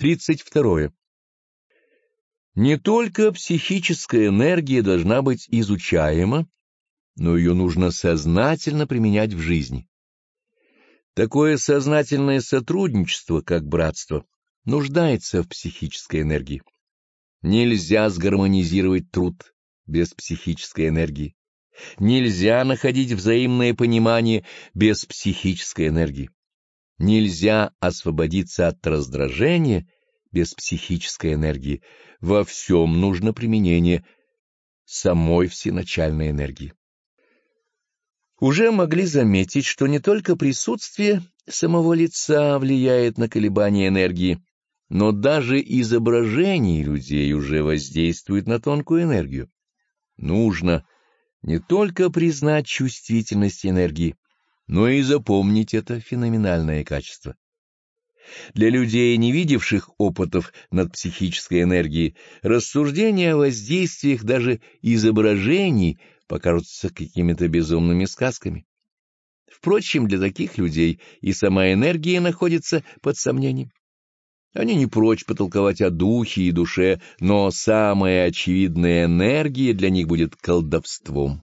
32. Не только психическая энергия должна быть изучаема, но ее нужно сознательно применять в жизни. Такое сознательное сотрудничество, как братство, нуждается в психической энергии. Нельзя сгармонизировать труд без психической энергии. Нельзя находить взаимное понимание без психической энергии. Нельзя освободиться от раздражения без психической энергии. Во всем нужно применение самой всеначальной энергии. Уже могли заметить, что не только присутствие самого лица влияет на колебания энергии, но даже изображение людей уже воздействует на тонкую энергию. Нужно не только признать чувствительность энергии, но и запомнить это феноменальное качество. Для людей, не видевших опытов над психической энергией, рассуждения о воздействиях даже изображений покажутся какими-то безумными сказками. Впрочем, для таких людей и сама энергия находится под сомнением. Они не прочь потолковать о духе и душе, но самая очевидная энергия для них будет колдовством.